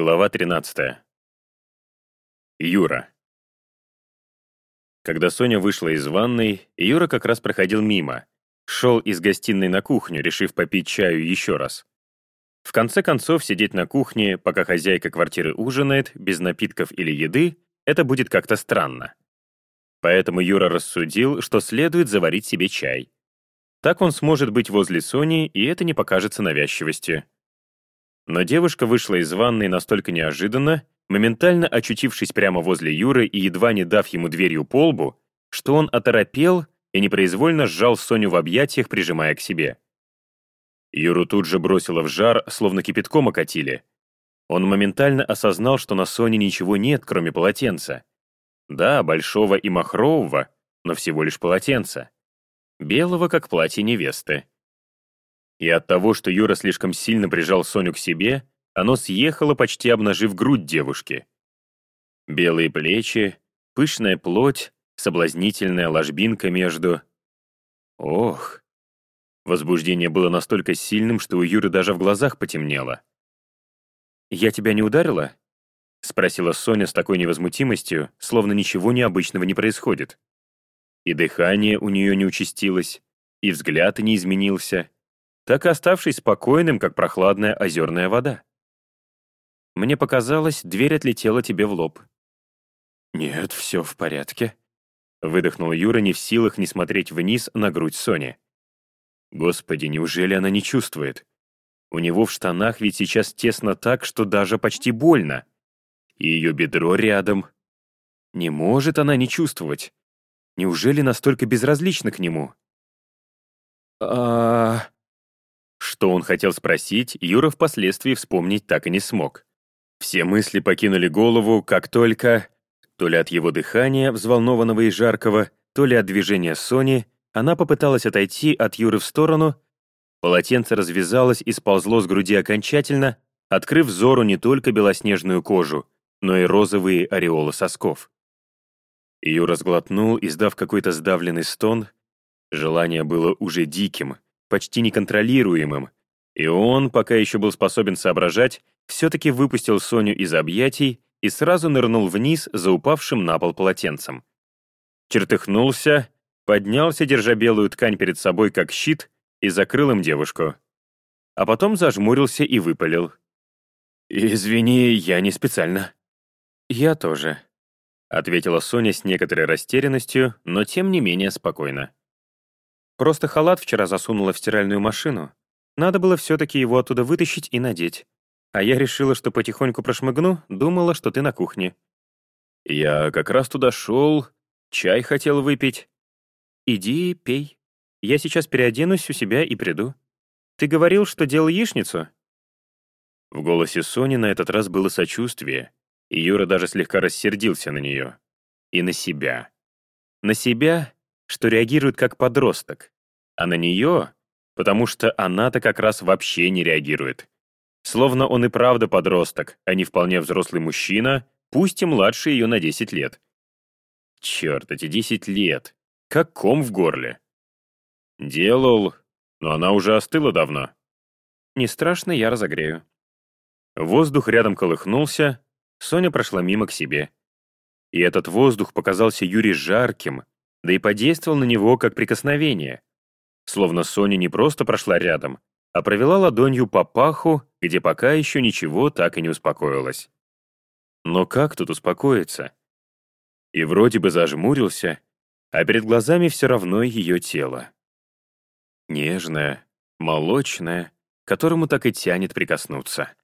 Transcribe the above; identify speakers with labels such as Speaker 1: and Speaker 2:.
Speaker 1: Глава 13. Юра. Когда Соня вышла из ванной, Юра как раз проходил мимо. Шел из гостиной на кухню, решив попить чаю еще раз. В конце концов, сидеть на кухне, пока хозяйка квартиры ужинает, без напитков или еды, это будет как-то странно. Поэтому Юра рассудил, что следует заварить себе чай. Так он сможет быть возле Сони, и это не покажется навязчивостью. Но девушка вышла из ванной настолько неожиданно, моментально очутившись прямо возле Юры и едва не дав ему дверью по лбу, что он оторопел и непроизвольно сжал Соню в объятиях, прижимая к себе. Юру тут же бросило в жар, словно кипятком окатили. Он моментально осознал, что на Соне ничего нет, кроме полотенца. Да, большого и махрового, но всего лишь полотенца. Белого, как платье невесты. И от того, что Юра слишком сильно прижал Соню к себе, оно съехало, почти обнажив грудь девушки. Белые плечи, пышная плоть, соблазнительная ложбинка между... Ох! Возбуждение было настолько сильным, что у Юры даже в глазах потемнело. «Я тебя не ударила?» — спросила Соня с такой невозмутимостью, словно ничего необычного не происходит. И дыхание у нее не участилось, и взгляд не изменился, так и оставшись спокойным, как прохладная озерная вода. Мне показалось, дверь отлетела тебе в лоб. «Нет, все в порядке», — выдохнул Юра, не в силах не смотреть вниз на грудь Сони. «Господи, неужели она не чувствует? У него в штанах ведь сейчас тесно так, что даже почти больно. И ее бедро рядом. Не может она не чувствовать. Неужели настолько безразлична к нему?» «А...» Что он хотел спросить, Юра впоследствии вспомнить так и не смог. Все мысли покинули голову, как только, то ли от его дыхания, взволнованного и жаркого, то ли от движения Сони, она попыталась отойти от Юры в сторону, полотенце развязалось и сползло с груди окончательно, открыв взору не только белоснежную кожу, но и розовые ореолы сосков. Юра сглотнул, издав какой-то сдавленный стон. Желание было уже диким — почти неконтролируемым, и он, пока еще был способен соображать, все-таки выпустил Соню из объятий и сразу нырнул вниз за упавшим на пол полотенцем. Чертыхнулся, поднялся, держа белую ткань перед собой как щит, и закрыл им девушку. А потом зажмурился и выпалил. «Извини, я не специально». «Я тоже», — ответила Соня с некоторой растерянностью, но тем не менее спокойно. Просто халат вчера засунула в стиральную машину. Надо было все-таки его оттуда вытащить и надеть. А я решила, что потихоньку прошмыгну, думала, что ты на кухне. Я как раз туда шел, чай хотел выпить. Иди, пей. Я сейчас переоденусь у себя и приду. Ты говорил, что делал яичницу? В голосе Сони на этот раз было сочувствие, и Юра даже слегка рассердился на нее. И на себя. На себя что реагирует как подросток, а на нее, потому что она-то как раз вообще не реагирует. Словно он и правда подросток, а не вполне взрослый мужчина, пусть и младше ее на 10 лет. Черт, эти 10 лет. Как ком в горле. Делал, но она уже остыла давно. Не страшно, я разогрею. Воздух рядом колыхнулся, Соня прошла мимо к себе. И этот воздух показался Юре жарким, да и подействовал на него как прикосновение. Словно Соня не просто прошла рядом, а провела ладонью по паху, где пока еще ничего так и не успокоилось. Но как тут успокоиться? И вроде бы зажмурился, а перед глазами все равно ее тело. Нежное, молочное, которому так и тянет прикоснуться.